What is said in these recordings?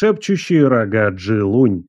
Шепчущие рога Джи-Лунь.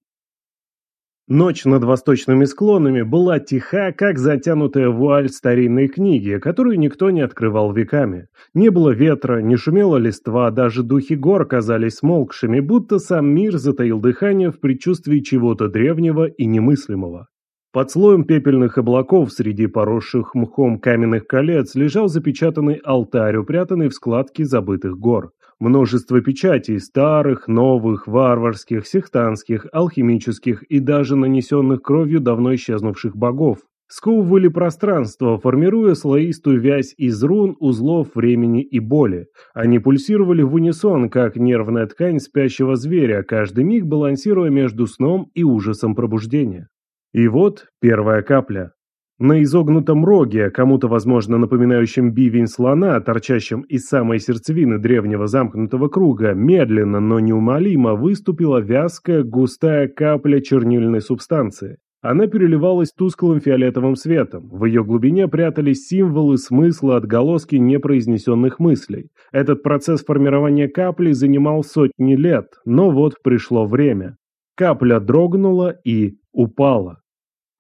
Ночь над восточными склонами была тиха, как затянутая вуаль старинной книги, которую никто не открывал веками. Не было ветра, не шумела листва, даже духи гор казались смолкшими, будто сам мир затаил дыхание в предчувствии чего-то древнего и немыслимого. Под слоем пепельных облаков среди поросших мхом каменных колец лежал запечатанный алтарь, упрятанный в складки забытых гор. Множество печатей, старых, новых, варварских, сектантских, алхимических и даже нанесенных кровью давно исчезнувших богов, сковывали пространство, формируя слоистую вязь из рун, узлов, времени и боли. Они пульсировали в унисон, как нервная ткань спящего зверя, каждый миг балансируя между сном и ужасом пробуждения. И вот первая капля. На изогнутом роге, кому-то, возможно, напоминающем бивень слона, торчащем из самой сердцевины древнего замкнутого круга, медленно, но неумолимо выступила вязкая, густая капля чернильной субстанции. Она переливалась тусклым фиолетовым светом. В ее глубине прятались символы, смысла, отголоски непроизнесенных мыслей. Этот процесс формирования капли занимал сотни лет, но вот пришло время. Капля дрогнула и упала.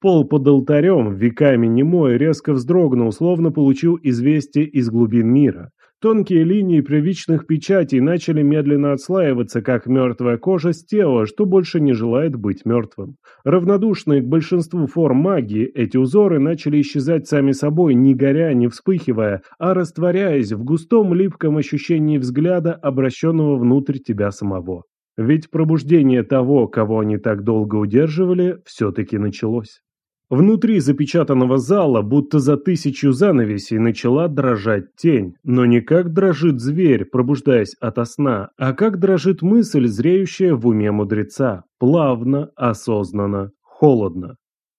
Пол под алтарем, веками немой, резко вздрогнул, словно получил известие из глубин мира. Тонкие линии привычных печатей начали медленно отслаиваться, как мертвая кожа с тела, что больше не желает быть мертвым. Равнодушные к большинству форм магии, эти узоры начали исчезать сами собой, не горя, не вспыхивая, а растворяясь в густом липком ощущении взгляда, обращенного внутрь тебя самого. Ведь пробуждение того, кого они так долго удерживали, все-таки началось. Внутри запечатанного зала, будто за тысячу занавесей, начала дрожать тень, но не как дрожит зверь, пробуждаясь ото сна, а как дрожит мысль, зреющая в уме мудреца, плавно, осознанно, холодно.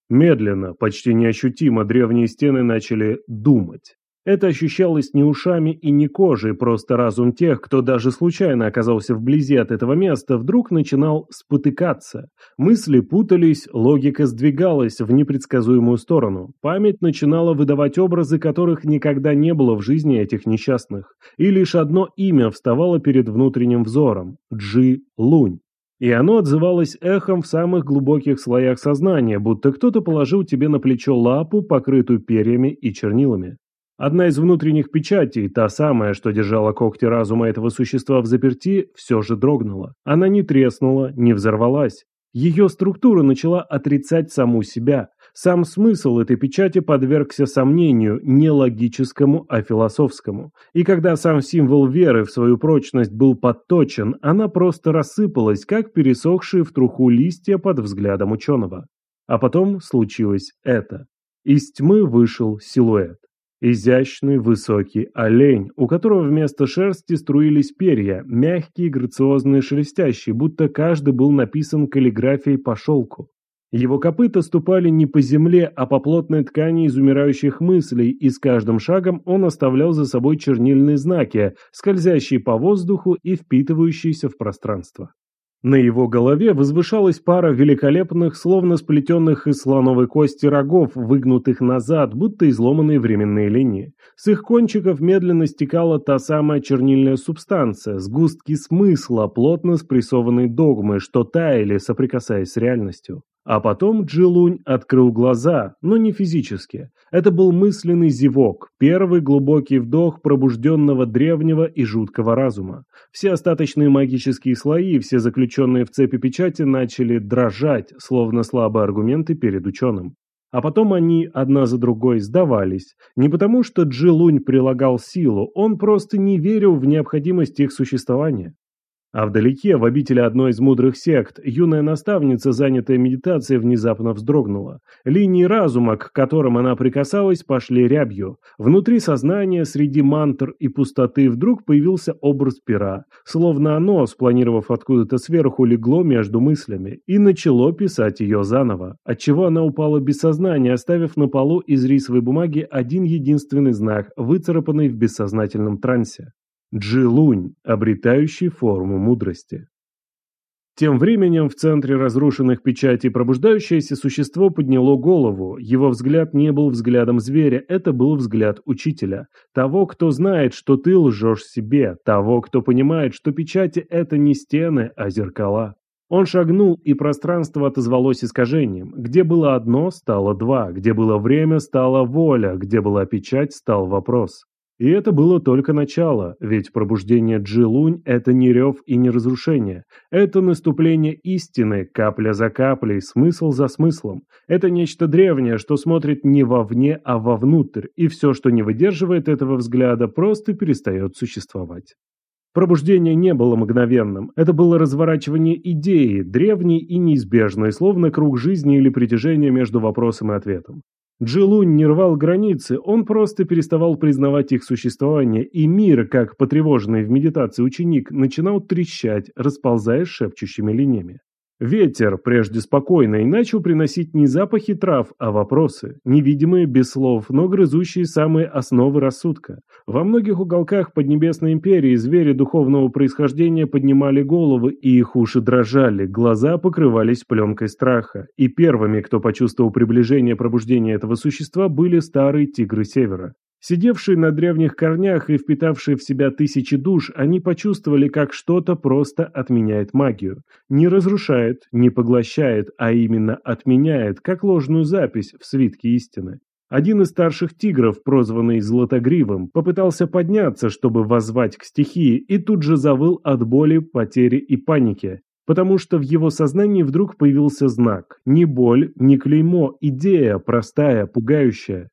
Медленно, почти неощутимо древние стены начали думать. Это ощущалось не ушами и не кожей, просто разум тех, кто даже случайно оказался вблизи от этого места, вдруг начинал спотыкаться. Мысли путались, логика сдвигалась в непредсказуемую сторону. Память начинала выдавать образы, которых никогда не было в жизни этих несчастных. И лишь одно имя вставало перед внутренним взором – Джи Лунь. И оно отзывалось эхом в самых глубоких слоях сознания, будто кто-то положил тебе на плечо лапу, покрытую перьями и чернилами. Одна из внутренних печатей, та самая, что держала когти разума этого существа в заперти, все же дрогнула. Она не треснула, не взорвалась. Ее структура начала отрицать саму себя. Сам смысл этой печати подвергся сомнению, не логическому, а философскому. И когда сам символ веры в свою прочность был подточен, она просто рассыпалась, как пересохшие в труху листья под взглядом ученого. А потом случилось это. Из тьмы вышел силуэт. Изящный высокий олень, у которого вместо шерсти струились перья, мягкие, грациозные, шелестящие, будто каждый был написан каллиграфией по шелку. Его копыта ступали не по земле, а по плотной ткани из умирающих мыслей, и с каждым шагом он оставлял за собой чернильные знаки, скользящие по воздуху и впитывающиеся в пространство. На его голове возвышалась пара великолепных, словно сплетенных из слоновой кости рогов, выгнутых назад, будто изломанные временные линии. С их кончиков медленно стекала та самая чернильная субстанция, сгустки смысла, плотно спрессованные догмы, что таяли, соприкасаясь с реальностью. А потом Джилунь открыл глаза, но не физически. Это был мысленный зевок, первый глубокий вдох пробужденного древнего и жуткого разума. Все остаточные магические слои, все заключенные в цепи печати начали дрожать, словно слабые аргументы перед ученым. А потом они одна за другой сдавались. Не потому, что Джилунь прилагал силу, он просто не верил в необходимость их существования. А вдалеке, в обители одной из мудрых сект, юная наставница, занятая медитацией, внезапно вздрогнула. Линии разума, к которым она прикасалась, пошли рябью. Внутри сознания, среди мантр и пустоты, вдруг появился образ пера. Словно оно, спланировав откуда-то сверху, легло между мыслями и начало писать ее заново. Отчего она упала без сознания, оставив на полу из рисовой бумаги один единственный знак, выцарапанный в бессознательном трансе. Джилунь, обретающий форму мудрости. Тем временем в центре разрушенных печатей пробуждающееся существо подняло голову. Его взгляд не был взглядом зверя, это был взгляд учителя. Того, кто знает, что ты лжешь себе. Того, кто понимает, что печати – это не стены, а зеркала. Он шагнул, и пространство отозвалось искажением. Где было одно, стало два. Где было время, стала воля. Где была печать, стал вопрос. И это было только начало, ведь пробуждение Джилунь – это не рев и не разрушение. Это наступление истины, капля за каплей, смысл за смыслом. Это нечто древнее, что смотрит не вовне, а вовнутрь, и все, что не выдерживает этого взгляда, просто перестает существовать. Пробуждение не было мгновенным. Это было разворачивание идеи, древней и неизбежной, словно круг жизни или притяжения между вопросом и ответом. Джилунь не рвал границы, он просто переставал признавать их существование, и мир, как потревоженный в медитации ученик, начинал трещать, расползаясь шепчущими линиями. Ветер, прежде спокойный, начал приносить не запахи трав, а вопросы, невидимые без слов, но грызущие самые основы рассудка. Во многих уголках Поднебесной империи звери духовного происхождения поднимали головы, и их уши дрожали, глаза покрывались пленкой страха. И первыми, кто почувствовал приближение пробуждения этого существа, были старые тигры Севера. Сидевшие на древних корнях и впитавшие в себя тысячи душ, они почувствовали, как что-то просто отменяет магию. Не разрушает, не поглощает, а именно отменяет, как ложную запись в свитке истины. Один из старших тигров, прозванный Златогривым, попытался подняться, чтобы воззвать к стихии, и тут же завыл от боли, потери и паники, потому что в его сознании вдруг появился знак. Не боль, не клеймо, идея, простая, пугающая.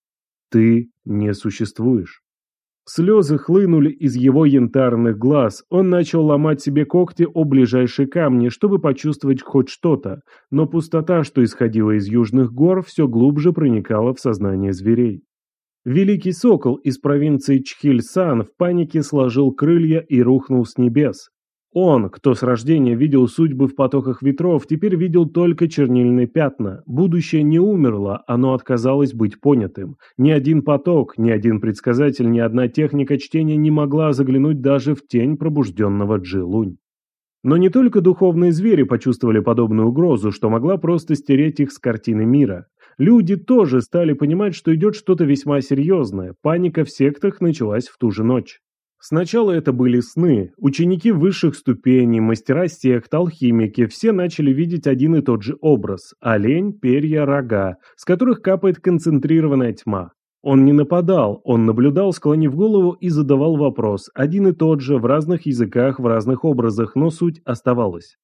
Ты не существуешь. Слезы хлынули из его янтарных глаз. Он начал ломать себе когти о ближайшие камни, чтобы почувствовать хоть что-то, но пустота, что исходила из южных гор, все глубже проникала в сознание зверей. Великий сокол из провинции Чхильсан в панике сложил крылья и рухнул с небес. Он, кто с рождения видел судьбы в потоках ветров, теперь видел только чернильные пятна. Будущее не умерло, оно отказалось быть понятым. Ни один поток, ни один предсказатель, ни одна техника чтения не могла заглянуть даже в тень пробужденного Джилунь. Но не только духовные звери почувствовали подобную угрозу, что могла просто стереть их с картины мира. Люди тоже стали понимать, что идет что-то весьма серьезное. Паника в сектах началась в ту же ночь. Сначала это были сны. Ученики высших ступеней, мастера сект, алхимики, все начали видеть один и тот же образ – олень, перья, рога, с которых капает концентрированная тьма. Он не нападал, он наблюдал, склонив голову и задавал вопрос, один и тот же, в разных языках, в разных образах, но суть оставалась.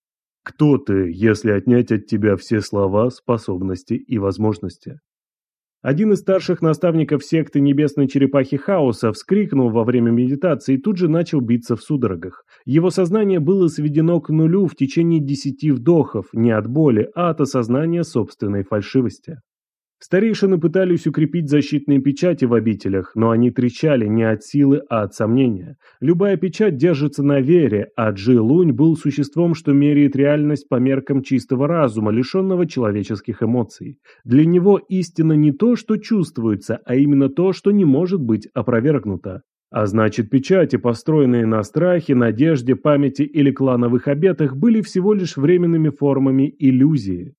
Кто ты, если отнять от тебя все слова, способности и возможности? Один из старших наставников секты Небесной Черепахи Хаоса вскрикнул во время медитации и тут же начал биться в судорогах. Его сознание было сведено к нулю в течение десяти вдохов, не от боли, а от осознания собственной фальшивости. Старейшины пытались укрепить защитные печати в обителях, но они трещали не от силы, а от сомнения. Любая печать держится на вере, а Джи Лунь был существом, что меряет реальность по меркам чистого разума, лишенного человеческих эмоций. Для него истина не то, что чувствуется, а именно то, что не может быть опровергнуто. А значит, печати, построенные на страхе, надежде, памяти или клановых обетах, были всего лишь временными формами иллюзии.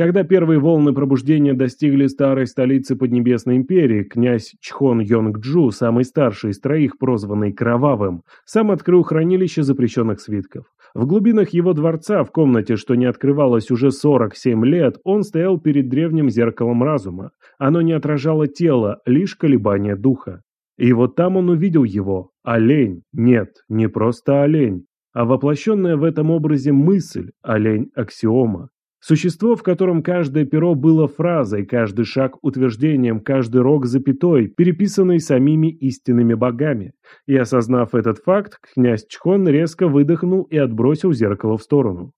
Когда первые волны пробуждения достигли старой столицы Поднебесной империи, князь Чхон Йонг-Джу, самый старший из троих, прозванный Кровавым, сам открыл хранилище запрещенных свитков. В глубинах его дворца, в комнате, что не открывалось уже 47 лет, он стоял перед древним зеркалом разума. Оно не отражало тело, лишь колебания духа. И вот там он увидел его. Олень. Нет, не просто олень, а воплощенная в этом образе мысль, олень-аксиома. Существо, в котором каждое перо было фразой, каждый шаг утверждением, каждый рог запятой, переписанный самими истинными богами. И осознав этот факт, князь Чхон резко выдохнул и отбросил зеркало в сторону.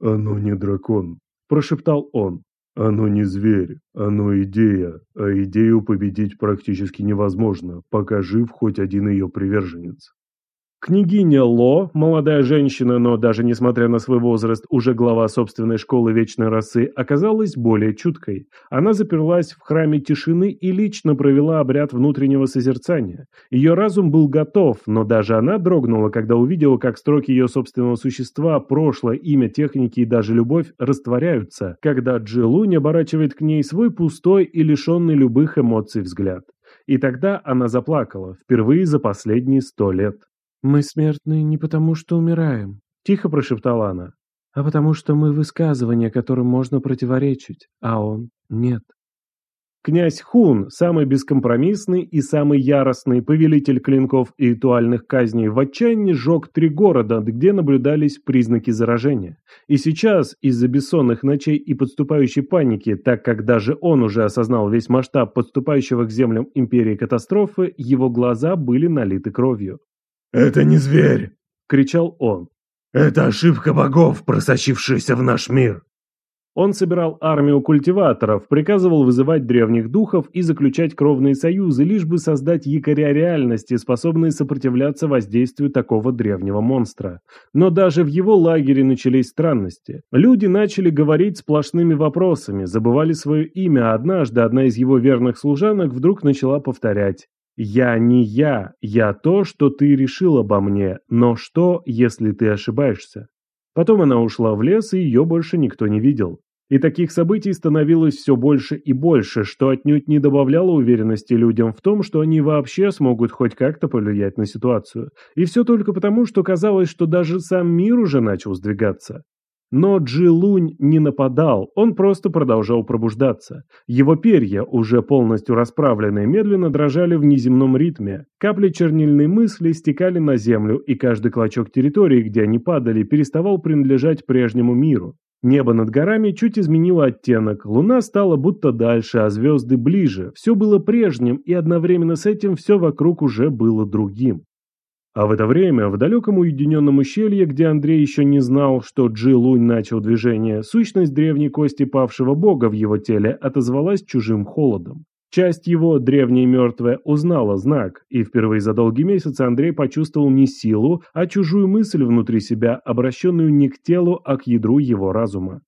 «Оно не дракон», – прошептал он. «Оно не зверь, оно идея, а идею победить практически невозможно, пока жив хоть один ее приверженец». Княгиня Ло, молодая женщина, но даже несмотря на свой возраст, уже глава собственной школы вечной расы, оказалась более чуткой. Она заперлась в храме тишины и лично провела обряд внутреннего созерцания. Ее разум был готов, но даже она дрогнула, когда увидела, как строки ее собственного существа, прошлое, имя, техники и даже любовь растворяются, когда Джилунь оборачивает к ней свой пустой и лишенный любых эмоций взгляд. И тогда она заплакала, впервые за последние сто лет. «Мы смертны не потому, что умираем», — тихо прошептала она, «а потому что мы высказывания, которым можно противоречить, а он нет». Князь Хун, самый бескомпромиссный и самый яростный повелитель клинков и ритуальных казней, в отчаянии сжег три города, где наблюдались признаки заражения. И сейчас, из-за бессонных ночей и подступающей паники, так как даже он уже осознал весь масштаб подступающего к землям империи катастрофы, его глаза были налиты кровью. «Это не зверь!» — кричал он. «Это ошибка богов, просочившаяся в наш мир!» Он собирал армию культиваторов, приказывал вызывать древних духов и заключать кровные союзы, лишь бы создать якоря реальности, способные сопротивляться воздействию такого древнего монстра. Но даже в его лагере начались странности. Люди начали говорить сплошными вопросами, забывали свое имя, а однажды одна из его верных служанок вдруг начала повторять «Я не я, я то, что ты решил обо мне, но что, если ты ошибаешься?» Потом она ушла в лес, и ее больше никто не видел. И таких событий становилось все больше и больше, что отнюдь не добавляло уверенности людям в том, что они вообще смогут хоть как-то повлиять на ситуацию. И все только потому, что казалось, что даже сам мир уже начал сдвигаться. Но Джилунь не нападал, он просто продолжал пробуждаться. Его перья, уже полностью расправленные, медленно дрожали в неземном ритме. Капли чернильной мысли стекали на землю, и каждый клочок территории, где они падали, переставал принадлежать прежнему миру. Небо над горами чуть изменило оттенок, луна стала будто дальше, а звезды ближе. Все было прежним, и одновременно с этим все вокруг уже было другим. А в это время, в далеком уединенном ущелье, где Андрей еще не знал, что Джи Лунь начал движение, сущность древней кости павшего бога в его теле отозвалась чужим холодом. Часть его, древняя мертвая, узнала знак, и впервые за долгий месяц Андрей почувствовал не силу, а чужую мысль внутри себя, обращенную не к телу, а к ядру его разума.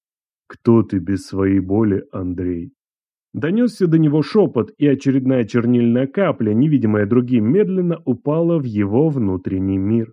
«Кто ты без своей боли, Андрей?» Донесся до него шепот, и очередная чернильная капля, невидимая другим, медленно упала в его внутренний мир.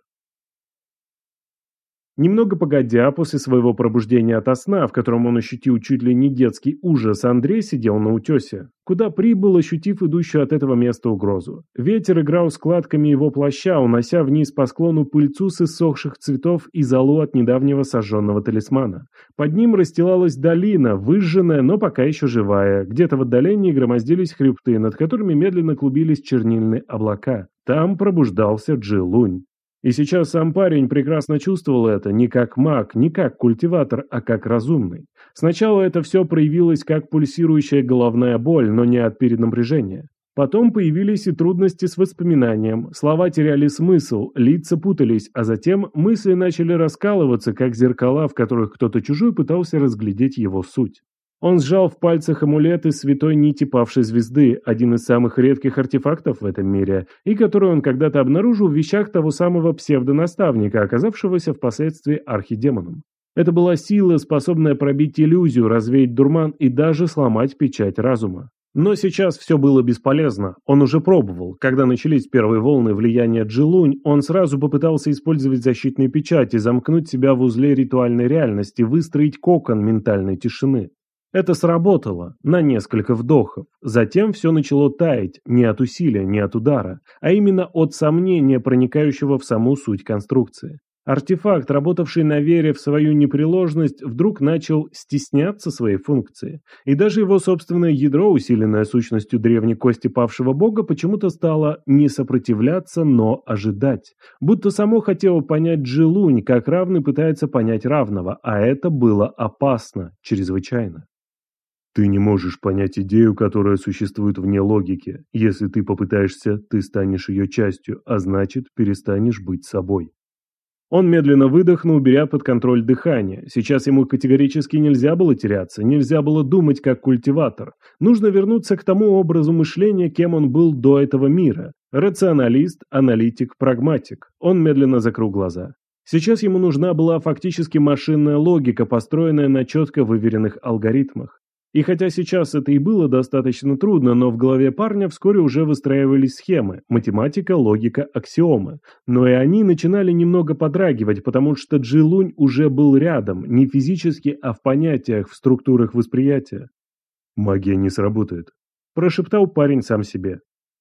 Немного погодя, после своего пробуждения ото сна, в котором он ощутил чуть ли не детский ужас, Андрей сидел на утесе, куда прибыл, ощутив идущую от этого места угрозу. Ветер играл складками его плаща, унося вниз по склону пыльцу с иссохших цветов и залу от недавнего сожженного талисмана. Под ним расстилалась долина, выжженная, но пока еще живая. Где-то в отдалении громоздились хребты, над которыми медленно клубились чернильные облака. Там пробуждался Джилунь. И сейчас сам парень прекрасно чувствовал это не как маг, не как культиватор, а как разумный. Сначала это все проявилось как пульсирующая головная боль, но не от перенапряжения. Потом появились и трудности с воспоминанием, слова теряли смысл, лица путались, а затем мысли начали раскалываться, как зеркала, в которых кто-то чужой пытался разглядеть его суть. Он сжал в пальцах амулет из святой нити павшей звезды, один из самых редких артефактов в этом мире, и который он когда-то обнаружил в вещах того самого псевдонаставника, оказавшегося впоследствии архидемоном. Это была сила, способная пробить иллюзию, развеять дурман и даже сломать печать разума. Но сейчас все было бесполезно. Он уже пробовал. Когда начались первые волны влияния Джилунь, он сразу попытался использовать защитные печати, замкнуть себя в узле ритуальной реальности, выстроить кокон ментальной тишины. Это сработало на несколько вдохов. Затем все начало таять не от усилия, не от удара, а именно от сомнения, проникающего в саму суть конструкции. Артефакт, работавший на вере в свою непреложность, вдруг начал стесняться своей функции. И даже его собственное ядро, усиленное сущностью древней кости павшего бога, почему-то стало не сопротивляться, но ожидать. Будто само хотело понять Джилунь, как равный пытается понять равного, а это было опасно, чрезвычайно. Ты не можешь понять идею, которая существует вне логики. Если ты попытаешься, ты станешь ее частью, а значит, перестанешь быть собой. Он медленно выдохнул, беря под контроль дыхание. Сейчас ему категорически нельзя было теряться, нельзя было думать как культиватор. Нужно вернуться к тому образу мышления, кем он был до этого мира. Рационалист, аналитик, прагматик. Он медленно закрыл глаза. Сейчас ему нужна была фактически машинная логика, построенная на четко выверенных алгоритмах. И хотя сейчас это и было достаточно трудно, но в голове парня вскоре уже выстраивались схемы, математика, логика, аксиомы. Но и они начинали немного подрагивать, потому что Джилунь уже был рядом, не физически, а в понятиях, в структурах восприятия. «Магия не сработает», – прошептал парень сам себе.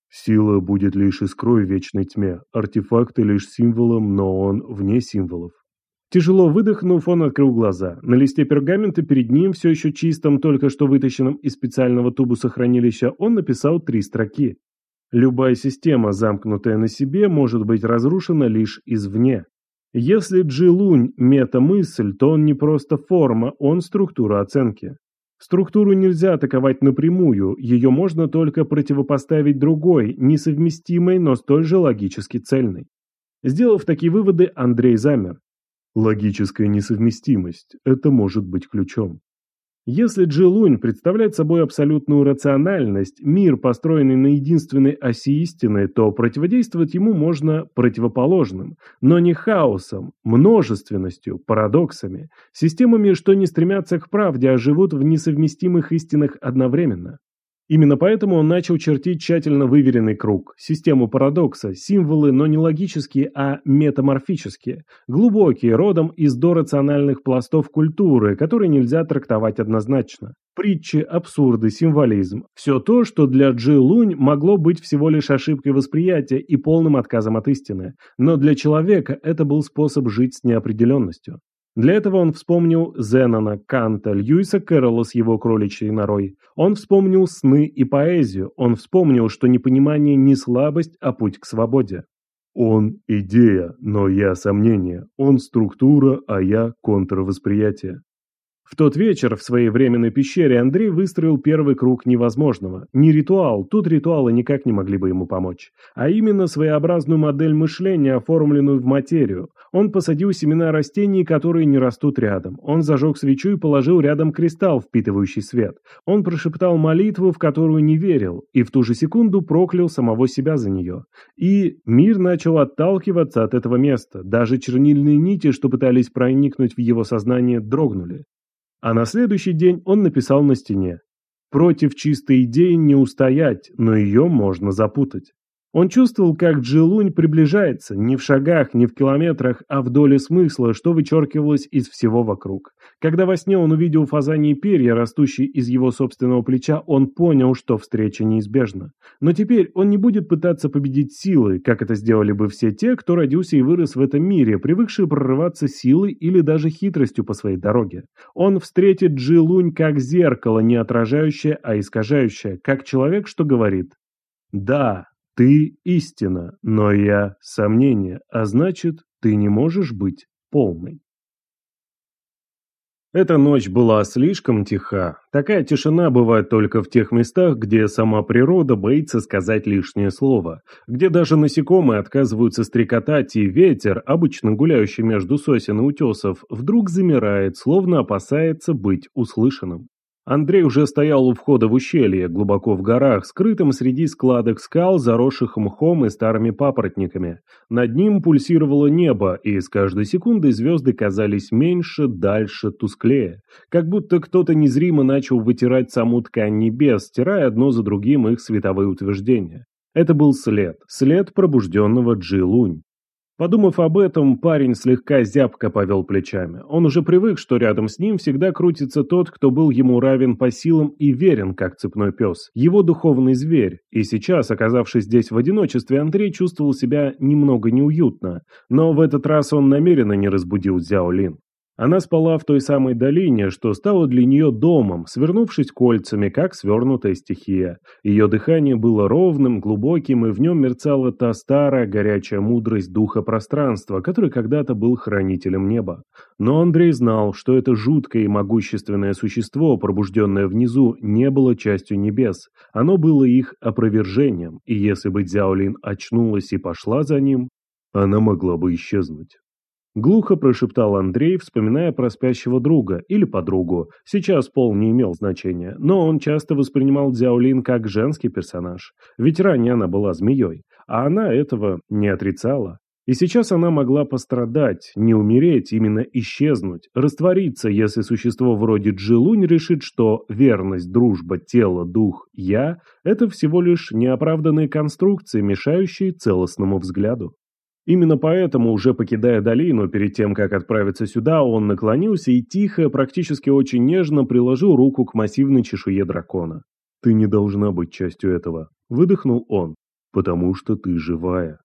«Сила будет лишь искрой в вечной тьме, артефакты лишь символом, но он вне символов». Тяжело выдохнув, он открыл глаза. На листе пергамента перед ним, все еще чистом, только что вытащенном из специального тубуса хранилища, он написал три строки. Любая система, замкнутая на себе, может быть разрушена лишь извне. Если Джилунь – мета-мысль, то он не просто форма, он структура оценки. Структуру нельзя атаковать напрямую, ее можно только противопоставить другой, несовместимой, но столь же логически цельной. Сделав такие выводы, Андрей замер. Логическая несовместимость – это может быть ключом. Если Джилунь представляет собой абсолютную рациональность, мир, построенный на единственной оси истины, то противодействовать ему можно противоположным, но не хаосом, множественностью, парадоксами, системами, что не стремятся к правде, а живут в несовместимых истинах одновременно. Именно поэтому он начал чертить тщательно выверенный круг, систему парадокса, символы, но не логические, а метаморфические, глубокие, родом из дорациональных пластов культуры, которые нельзя трактовать однозначно. Притчи, абсурды, символизм – все то, что для Джи Лунь могло быть всего лишь ошибкой восприятия и полным отказом от истины, но для человека это был способ жить с неопределенностью. Для этого он вспомнил Зенона, Канта, Льюиса Кэрролла с его кроличьей норой. Он вспомнил сны и поэзию. Он вспомнил, что непонимание не слабость, а путь к свободе. Он – идея, но я – сомнение. Он – структура, а я – контрвосприятие. В тот вечер в своей временной пещере Андрей выстроил первый круг невозможного. Не ритуал, тут ритуалы никак не могли бы ему помочь, а именно своеобразную модель мышления, оформленную в материю. Он посадил семена растений, которые не растут рядом. Он зажег свечу и положил рядом кристалл, впитывающий свет. Он прошептал молитву, в которую не верил, и в ту же секунду проклял самого себя за нее. И мир начал отталкиваться от этого места. Даже чернильные нити, что пытались проникнуть в его сознание, дрогнули. А на следующий день он написал на стене «Против чистой идеи не устоять, но ее можно запутать». Он чувствовал, как Джилунь приближается, не в шагах, не в километрах, а в доле смысла, что вычеркивалось из всего вокруг. Когда во сне он увидел фазании перья, растущие из его собственного плеча, он понял, что встреча неизбежна. Но теперь он не будет пытаться победить силой, как это сделали бы все те, кто родился и вырос в этом мире, привыкшие прорываться силой или даже хитростью по своей дороге. Он встретит Джилунь как зеркало, не отражающее, а искажающее, как человек, что говорит «Да, ты истина, но я сомнение, а значит, ты не можешь быть полной. Эта ночь была слишком тиха. Такая тишина бывает только в тех местах, где сама природа боится сказать лишнее слово, где даже насекомые отказываются стрекотать, и ветер, обычно гуляющий между сосен и утесов, вдруг замирает, словно опасается быть услышанным. Андрей уже стоял у входа в ущелье, глубоко в горах, скрытым среди складок скал, заросших мхом и старыми папоротниками. Над ним пульсировало небо, и с каждой секундой звезды казались меньше, дальше, тусклее. Как будто кто-то незримо начал вытирать саму ткань небес, стирая одно за другим их световые утверждения. Это был след, след пробужденного Джи Лунь. Подумав об этом, парень слегка зябко повел плечами. Он уже привык, что рядом с ним всегда крутится тот, кто был ему равен по силам и верен, как цепной пес. Его духовный зверь. И сейчас, оказавшись здесь в одиночестве, Андрей чувствовал себя немного неуютно. Но в этот раз он намеренно не разбудил Зяо Лин. Она спала в той самой долине, что стало для нее домом, свернувшись кольцами, как свернутая стихия. Ее дыхание было ровным, глубоким, и в нем мерцала та старая горячая мудрость духа пространства, который когда-то был хранителем неба. Но Андрей знал, что это жуткое и могущественное существо, пробужденное внизу, не было частью небес. Оно было их опровержением, и если бы Дзяолин очнулась и пошла за ним, она могла бы исчезнуть. Глухо прошептал Андрей, вспоминая про спящего друга или подругу. Сейчас пол не имел значения, но он часто воспринимал Дзяолин как женский персонаж. Ведь ранее она была змеей, а она этого не отрицала. И сейчас она могла пострадать, не умереть, именно исчезнуть, раствориться, если существо вроде Джилунь решит, что верность, дружба, тело, дух, я – это всего лишь неоправданные конструкции, мешающие целостному взгляду. Именно поэтому, уже покидая долину, перед тем, как отправиться сюда, он наклонился и тихо, практически очень нежно приложил руку к массивной чешуе дракона. «Ты не должна быть частью этого», – выдохнул он, – «потому что ты живая».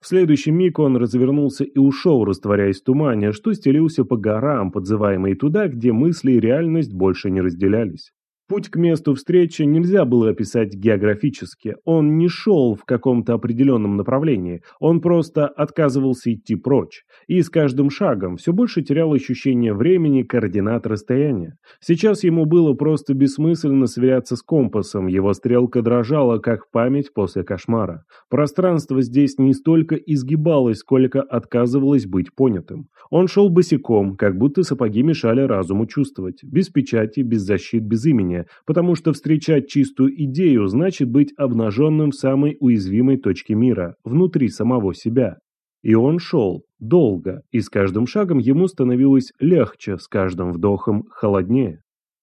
В следующий миг он развернулся и ушел, растворяясь в тумане, что стелился по горам, подзываемые туда, где мысли и реальность больше не разделялись. Путь к месту встречи нельзя было описать географически. Он не шел в каком-то определенном направлении, он просто отказывался идти прочь. И с каждым шагом все больше терял ощущение времени, координат расстояния. Сейчас ему было просто бессмысленно сверяться с компасом, его стрелка дрожала, как память после кошмара. Пространство здесь не столько изгибалось, сколько отказывалось быть понятым. Он шел босиком, как будто сапоги мешали разуму чувствовать, без печати, без защит, без имени сознания, потому что встречать чистую идею значит быть обнаженным в самой уязвимой точке мира, внутри самого себя. И он шел, долго, и с каждым шагом ему становилось легче, с каждым вдохом холоднее.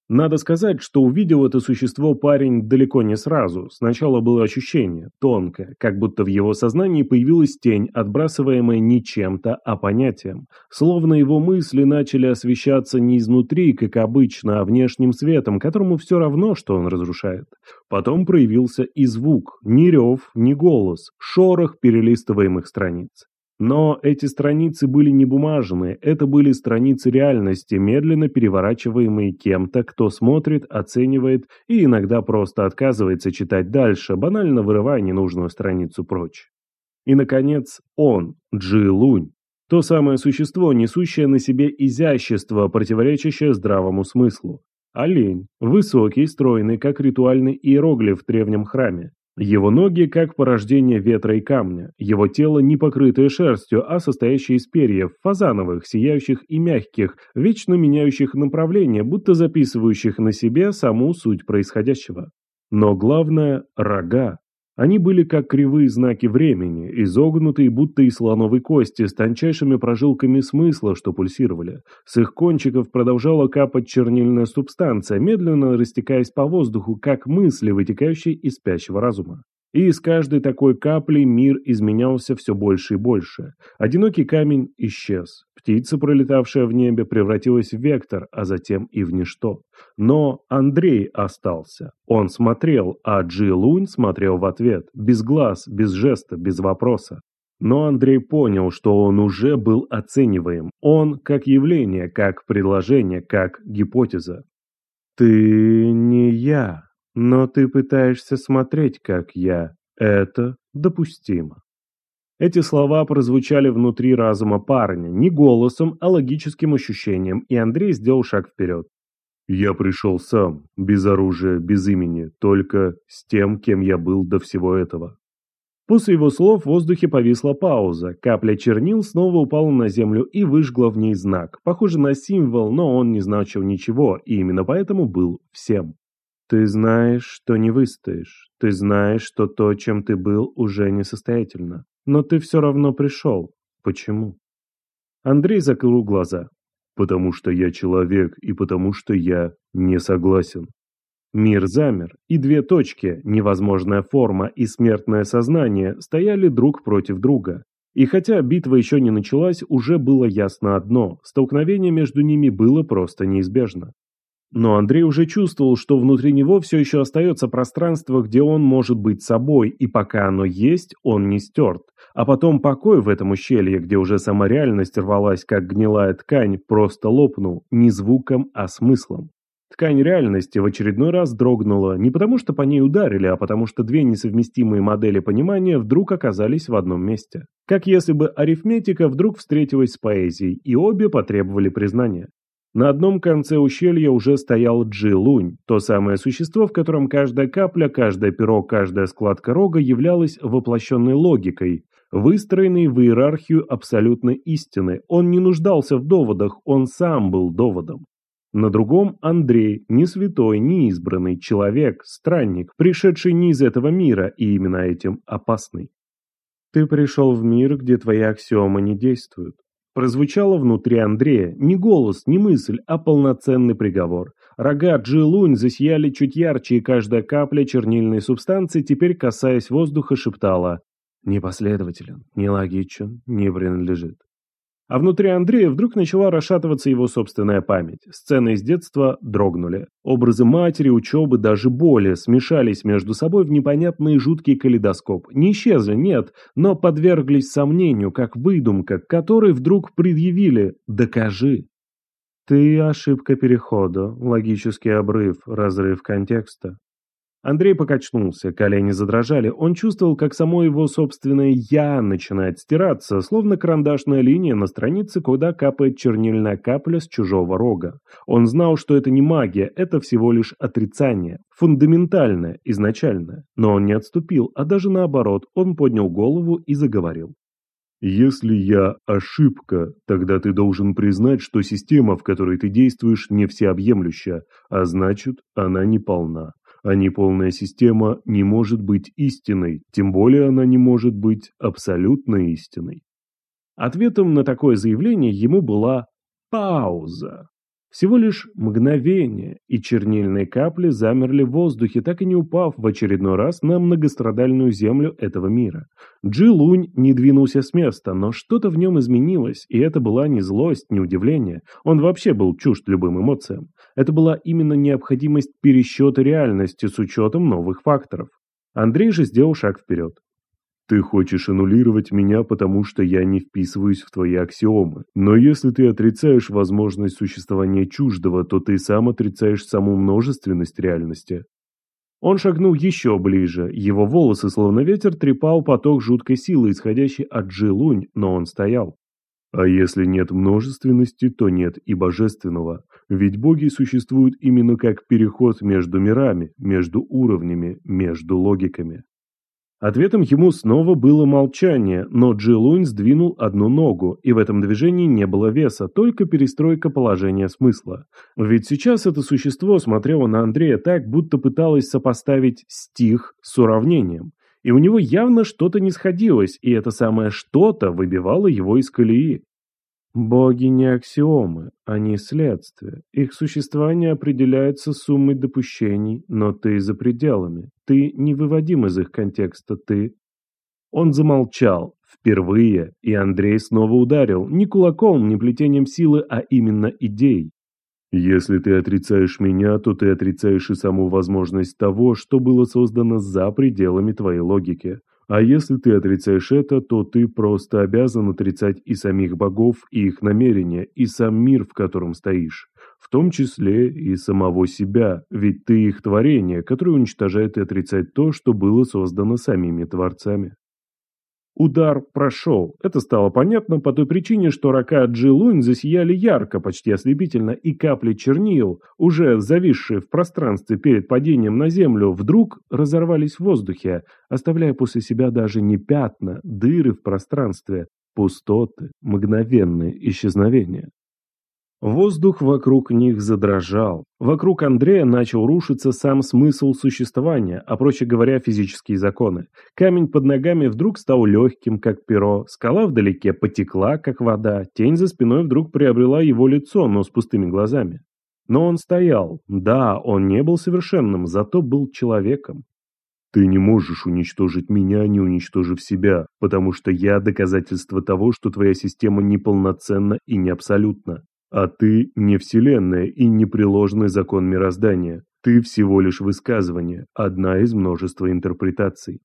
Надо сказать, что увидел это существо парень далеко не сразу. Сначала было ощущение, тонкое, как будто в его сознании появилась тень, отбрасываемая не чем-то, а понятием. Словно его мысли начали освещаться не изнутри, как обычно, а внешним светом, которому все равно, что он разрушает. Потом проявился и звук, ни рев, ни голос, шорох перелистываемых страниц. Но эти страницы были не бумажные, это были страницы реальности, медленно переворачиваемые кем-то, кто смотрит, оценивает и иногда просто отказывается читать дальше, банально вырывая ненужную страницу прочь. И, наконец, он, Джи Лунь. То самое существо, несущее на себе изящество, противоречащее здравому смыслу. Олень, высокий, стройный, как ритуальный иероглиф в древнем храме. Его ноги как порождение ветра и камня, его тело не покрытое шерстью, а состоящее из перьев, фазановых, сияющих и мягких, вечно меняющих направление, будто записывающих на себе саму суть происходящего. Но главное – рога, они были как кривые знаки времени, изогнутые будто из слоновой кости, с тончайшими прожилками смысла, что пульсировали. С их кончиков продолжала капать чернильная субстанция, медленно растекаясь по воздуху, как мысли, вытекающие из спящего разума. И с каждой такой каплей мир изменялся все больше и больше. Одинокий камень исчез. Птица, пролетавшая в небе, превратилась в вектор, а затем и в ничто. Но Андрей остался. Он смотрел, а Джи Лунь смотрел в ответ, без глаз, без жеста, без вопроса. Но Андрей понял, что он уже был оцениваем. Он как явление, как предложение, как гипотеза. «Ты не я», но ты пытаешься смотреть, как я. Это допустимо. Эти слова прозвучали внутри разума парня, не голосом, а логическим ощущением, и Андрей сделал шаг вперед. «Я пришел сам, без оружия, без имени, только с тем, кем я был до всего этого». После его слов в воздухе повисла пауза, капля чернил снова упала на землю и выжгла в ней знак, похожий на символ, но он не значил ничего, и именно поэтому был всем. Ты знаешь, что не выстоишь. Ты знаешь, что то, чем ты был, уже несостоятельно. Но ты все равно пришел. Почему? Андрей закрыл глаза. Потому что я человек и потому что я не согласен. Мир замер, и две точки, невозможная форма и смертное сознание, стояли друг против друга. И хотя битва еще не началась, уже было ясно одно – столкновение между ними было просто неизбежно. Но Андрей уже чувствовал, что внутри него все еще остается пространство, где он может быть собой, и пока оно есть, он не стерт. А потом покой в этом ущелье, где уже сама реальность рвалась, как гнилая ткань, просто лопнул, не звуком, а смыслом. Ткань реальности в очередной раз дрогнула, не потому что по ней ударили, а потому что две несовместимые модели понимания вдруг оказались в одном месте. Как если бы арифметика вдруг встретилась с поэзией, и обе потребовали признания. На одном конце ущелья уже стоял Джи-Лунь, то самое существо, в котором каждая капля, каждое перо, каждая складка рога являлась воплощенной логикой. выстроенный в иерархию абсолютной истины. Он не нуждался в доводах, он сам был доводом. На другом Андрей, не святой, не избранный, человек, странник, пришедший не из этого мира и именно этим опасный. Ты пришел в мир, где твои аксиомы не действуют. Прозвучало внутри Андрея не голос, не мысль, а полноценный приговор. Рога Джилунь засияли чуть ярче, и каждая капля чернильной субстанции, теперь касаясь воздуха, шептала «Непоследователен, нелогичен, не принадлежит». А внутри Андрея вдруг начала расшатываться его собственная память. Сцены из детства дрогнули. Образы матери, учебы, даже боли смешались между собой в непонятный жуткий калейдоскоп. Не исчезли, нет, но подверглись сомнению, как выдумка, которой вдруг предъявили «докажи». Ты ошибка перехода, логический обрыв, разрыв контекста. Андрей покачнулся, колени задрожали. Он чувствовал, как само его собственное «я» начинает стираться, словно карандашная линия на странице, куда капает чернильная капля с чужого рога. Он знал, что это не магия, это всего лишь отрицание. Фундаментальное, изначальное. Но он не отступил, а даже наоборот, он поднял голову и заговорил. Если я ошибка, тогда ты должен признать, что система, в которой ты действуешь, не всеобъемлющая, а значит, она не полна а неполная система не может быть истиной, тем более она не может быть абсолютной истиной. Ответом на такое заявление ему была пауза. Всего лишь мгновение, и чернильные капли замерли в воздухе, так и не упав в очередной раз на многострадальную землю этого мира. Джи Лунь не двинулся с места, но что-то в нем изменилось, и это была не злость, не удивление. Он вообще был чужд любым эмоциям. Это была именно необходимость пересчета реальности с учетом новых факторов. Андрей же сделал шаг вперед. Ты хочешь аннулировать меня, потому что я не вписываюсь в твои аксиомы. Но если ты отрицаешь возможность существования чуждого, то ты сам отрицаешь саму множественность реальности. Он шагнул еще ближе. Его волосы, словно ветер, трепал поток жуткой силы, исходящей от Джилунь, но он стоял. А если нет множественности, то нет и божественного. Ведь боги существуют именно как переход между мирами, между уровнями, между логиками. Ответом ему снова было молчание, но Джилунь сдвинул одну ногу, и в этом движении не было веса, только перестройка положения смысла. Ведь сейчас это существо смотрело на Андрея так, будто пыталось сопоставить стих с уравнением. И у него явно что-то не сходилось, и это самое что-то выбивало его из колеи. Боги не аксиомы, они следствие. Их существование определяется суммой допущений, но ты за пределами. Ты невыводим из их контекста, ты... Он замолчал, впервые, и Андрей снова ударил, не кулаком, не плетением силы, а именно идеей. Если ты отрицаешь меня, то ты отрицаешь и саму возможность того, что было создано за пределами твоей логики. А если ты отрицаешь это, то ты просто обязан отрицать и самих богов, и их намерения, и сам мир, в котором стоишь. В том числе и самого себя, ведь ты их творение, которое уничтожает и отрицает то, что было создано самими творцами. Удар прошел. Это стало понятно по той причине, что рака Джилунь засияли ярко, почти ослепительно, и капли чернил, уже зависшие в пространстве перед падением на землю, вдруг разорвались в воздухе, оставляя после себя даже не пятна, дыры в пространстве, пустоты, мгновенное исчезновение. Воздух вокруг них задрожал. Вокруг Андрея начал рушиться сам смысл существования, а проще говоря, физические законы. Камень под ногами вдруг стал легким, как перо, скала вдалеке потекла, как вода, тень за спиной вдруг приобрела его лицо, но с пустыми глазами. Но он стоял. Да, он не был совершенным, зато был человеком. Ты не можешь уничтожить меня, не уничтожив себя, потому что я доказательство того, что твоя система неполноценна и не абсолютна. А ты не вселенная и непреложный закон мироздания. Ты всего лишь высказывание, одна из множества интерпретаций.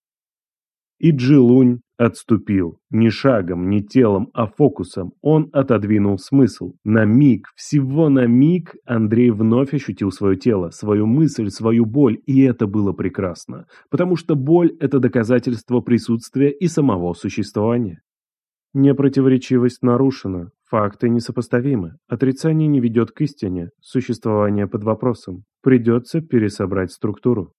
И Джилунь отступил. Не шагом, не телом, а фокусом. Он отодвинул смысл. На миг, всего на миг, Андрей вновь ощутил свое тело, свою мысль, свою боль, и это было прекрасно. Потому что боль – это доказательство присутствия и самого существования. Непротиворечивость нарушена, факты несопоставимы, отрицание не ведет к истине, существование под вопросом. Придется пересобрать структуру.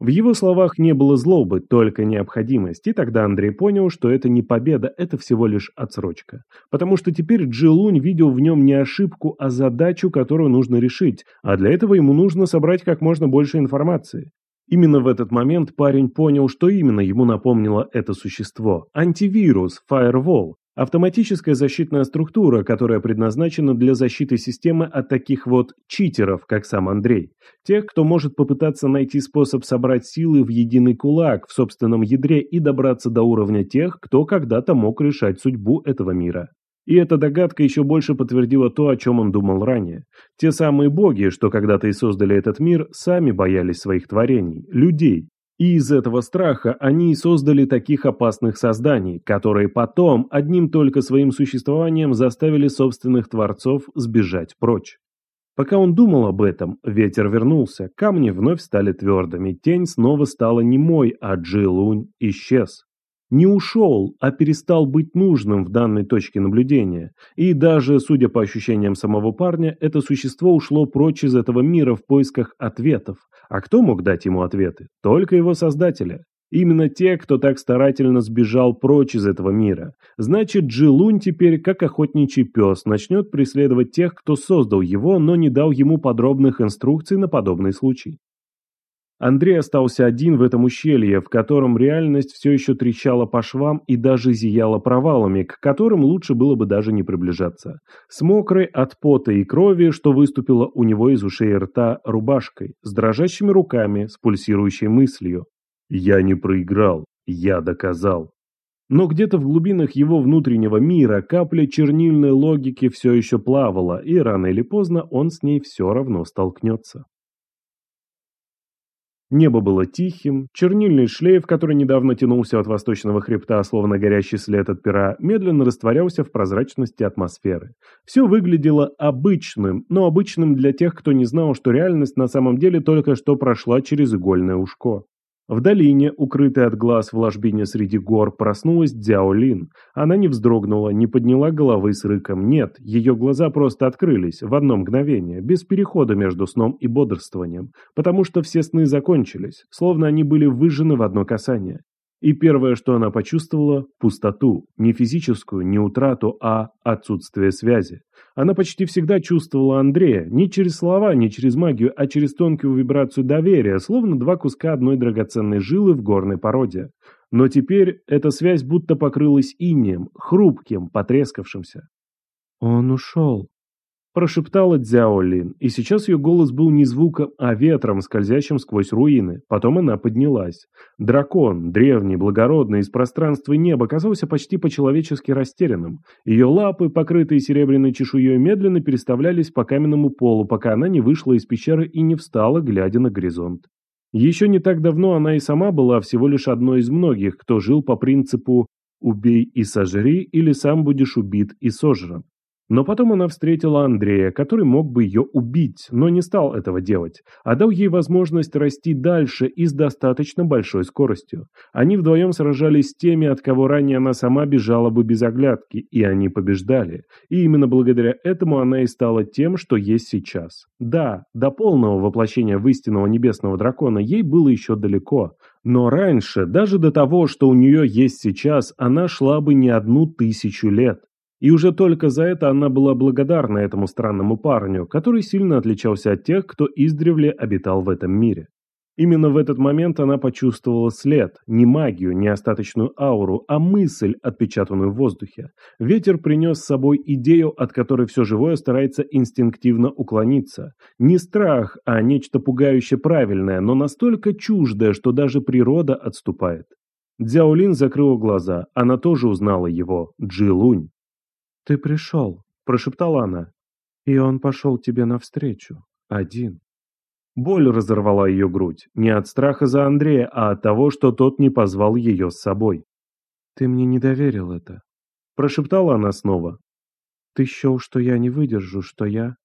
В его словах не было злобы, только необходимость, и тогда Андрей понял, что это не победа, это всего лишь отсрочка. Потому что теперь Джилунь видел в нем не ошибку, а задачу, которую нужно решить, а для этого ему нужно собрать как можно больше информации. Именно в этот момент парень понял, что именно ему напомнило это существо – антивирус, Firewall, Автоматическая защитная структура, которая предназначена для защиты системы от таких вот читеров, как сам Андрей. Тех, кто может попытаться найти способ собрать силы в единый кулак в собственном ядре и добраться до уровня тех, кто когда-то мог решать судьбу этого мира. И эта догадка еще больше подтвердила то, о чем он думал ранее. Те самые боги, что когда-то и создали этот мир, сами боялись своих творений, людей, и из этого страха они и создали таких опасных созданий, которые потом одним только своим существованием заставили собственных творцов сбежать прочь. Пока он думал об этом, ветер вернулся, камни вновь стали твердыми, тень снова стала немой, а Джилунь исчез не ушел, а перестал быть нужным в данной точке наблюдения. И даже, судя по ощущениям самого парня, это существо ушло прочь из этого мира в поисках ответов. А кто мог дать ему ответы? Только его создатели. Именно те, кто так старательно сбежал прочь из этого мира. Значит, Джилунь теперь, как охотничий пес, начнет преследовать тех, кто создал его, но не дал ему подробных инструкций на подобный случай. Андрей остался один в этом ущелье, в котором реальность все еще трещала по швам и даже зияла провалами, к которым лучше было бы даже не приближаться. С мокрой от пота и крови, что выступило у него из ушей и рта рубашкой, с дрожащими руками, с пульсирующей мыслью. «Я не проиграл, я доказал». Но где-то в глубинах его внутреннего мира капля чернильной логики все еще плавала, и рано или поздно он с ней все равно столкнется. Небо было тихим, чернильный шлейф, который недавно тянулся от восточного хребта, словно горящий след от пера, медленно растворялся в прозрачности атмосферы. Все выглядело обычным, но обычным для тех, кто не знал, что реальность на самом деле только что прошла через игольное ушко. В долине, укрытой от глаз в ложбине среди гор, проснулась Дзяолин. Она не вздрогнула, не подняла головы с рыком. Нет, ее глаза просто открылись, в одно мгновение, без перехода между сном и бодрствованием, потому что все сны закончились, словно они были выжжены в одно касание. И первое, что она почувствовала – пустоту. Не физическую, не утрату, а отсутствие связи. Она почти всегда чувствовала Андрея, не через слова, не через магию, а через тонкую вибрацию доверия, словно два куска одной драгоценной жилы в горной породе. Но теперь эта связь будто покрылась инеем, хрупким, потрескавшимся. «Он ушел», Прошептала Дзяолин, и сейчас ее голос был не звуком, а ветром, скользящим сквозь руины. Потом она поднялась. Дракон, древний, благородный, из пространства неба, казался почти по-человечески растерянным. Ее лапы, покрытые серебряной чешуей, медленно переставлялись по каменному полу, пока она не вышла из пещеры и не встала, глядя на горизонт. Еще не так давно она и сама была всего лишь одной из многих, кто жил по принципу «убей и сожри» или «сам будешь убит и сожран». Но потом она встретила Андрея, который мог бы ее убить, но не стал этого делать, а дал ей возможность расти дальше и с достаточно большой скоростью. Они вдвоем сражались с теми, от кого ранее она сама бежала бы без оглядки, и они побеждали. И именно благодаря этому она и стала тем, что есть сейчас. Да, до полного воплощения в истинного небесного дракона ей было еще далеко, но раньше, даже до того, что у нее есть сейчас, она шла бы не одну тысячу лет. И уже только за это она была благодарна этому странному парню, который сильно отличался от тех, кто издревле обитал в этом мире. Именно в этот момент она почувствовала след, не магию, не остаточную ауру, а мысль, отпечатанную в воздухе. Ветер принес с собой идею, от которой все живое старается инстинктивно уклониться. Не страх, а нечто пугающе правильное, но настолько чуждое, что даже природа отступает. Дзяолин закрыла глаза, она тоже узнала его, Джилунь. «Ты пришел», — прошептала она. «И он пошел тебе навстречу. Один». Боль разорвала ее грудь. Не от страха за Андрея, а от того, что тот не позвал ее с собой. «Ты мне не доверил это», — прошептала она снова. «Ты счел, что я не выдержу, что я...»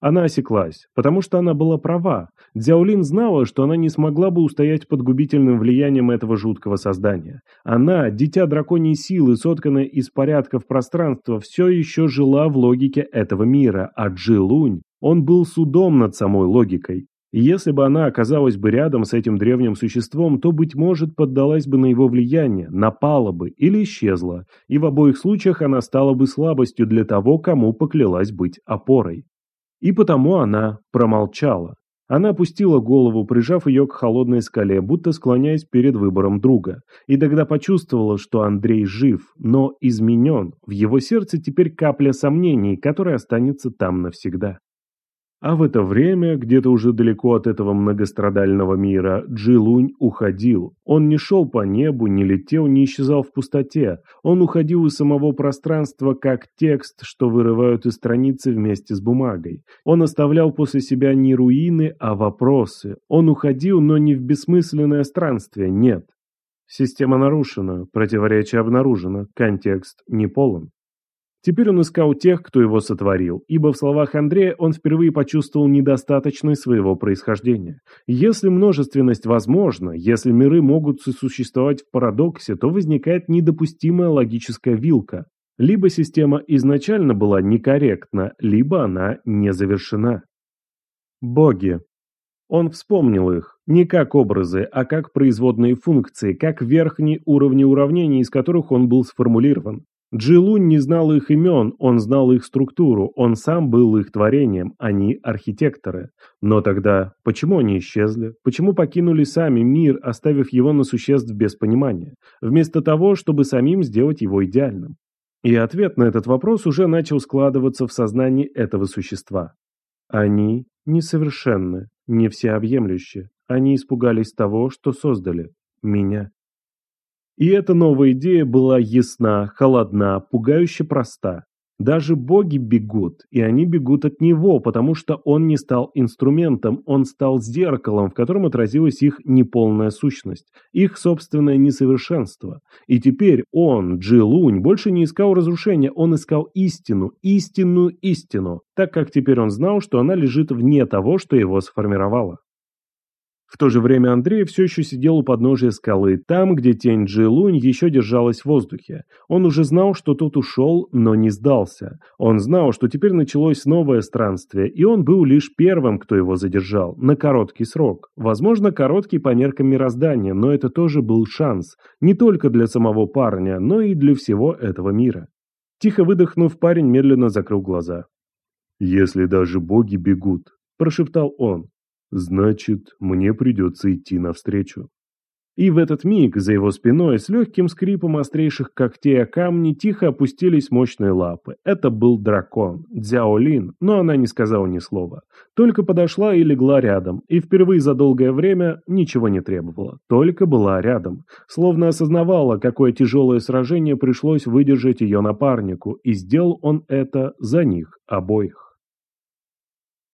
Она осеклась, потому что она была права. Дзяолин знала, что она не смогла бы устоять под губительным влиянием этого жуткого создания. Она, дитя драконьей силы, сотканная из порядков пространства, все еще жила в логике этого мира, а Джилунь, он был судом над самой логикой. Если бы она оказалась бы рядом с этим древним существом, то, быть может, поддалась бы на его влияние, напала бы или исчезла, и в обоих случаях она стала бы слабостью для того, кому поклялась быть опорой. И потому она промолчала. Она опустила голову, прижав ее к холодной скале, будто склоняясь перед выбором друга. И тогда почувствовала, что Андрей жив, но изменен. В его сердце теперь капля сомнений, которая останется там навсегда. А в это время, где-то уже далеко от этого многострадального мира, Джилунь уходил. Он не шел по небу, не летел, не исчезал в пустоте. Он уходил из самого пространства, как текст, что вырывают из страницы вместе с бумагой. Он оставлял после себя не руины, а вопросы. Он уходил, но не в бессмысленное странствие, нет. Система нарушена, противоречие обнаружено, контекст не полон. Теперь он искал тех, кто его сотворил, ибо в словах Андрея он впервые почувствовал недостаточность своего происхождения. Если множественность возможна, если миры могут сосуществовать в парадоксе, то возникает недопустимая логическая вилка. Либо система изначально была некорректна, либо она не завершена. Боги. Он вспомнил их, не как образы, а как производные функции, как верхние уровни уравнений, из которых он был сформулирован. Джилунь не знал их имен, он знал их структуру, он сам был их творением, они архитекторы. Но тогда почему они исчезли? Почему покинули сами мир, оставив его на существ без понимания, вместо того, чтобы самим сделать его идеальным? И ответ на этот вопрос уже начал складываться в сознании этого существа. Они несовершенны, не всеобъемлющие. Они испугались того, что создали. Меня. И эта новая идея была ясна, холодна, пугающе проста. Даже боги бегут, и они бегут от него, потому что он не стал инструментом, он стал зеркалом, в котором отразилась их неполная сущность, их собственное несовершенство. И теперь он, Джилунь, больше не искал разрушения, он искал истину, истинную истину, так как теперь он знал, что она лежит вне того, что его сформировало. В то же время Андрей все еще сидел у подножия скалы, там, где тень Джилунь еще держалась в воздухе. Он уже знал, что тот ушел, но не сдался. Он знал, что теперь началось новое странствие, и он был лишь первым, кто его задержал, на короткий срок. Возможно, короткий по меркам мироздания, но это тоже был шанс. Не только для самого парня, но и для всего этого мира. Тихо выдохнув, парень медленно закрыл глаза. «Если даже боги бегут», – прошептал он, Значит, мне придется идти навстречу. И в этот миг за его спиной с легким скрипом острейших когтей о камни тихо опустились мощные лапы. Это был дракон, Дзяолин, но она не сказала ни слова. Только подошла и легла рядом, и впервые за долгое время ничего не требовала, только была рядом. Словно осознавала, какое тяжелое сражение пришлось выдержать ее напарнику, и сделал он это за них обоих.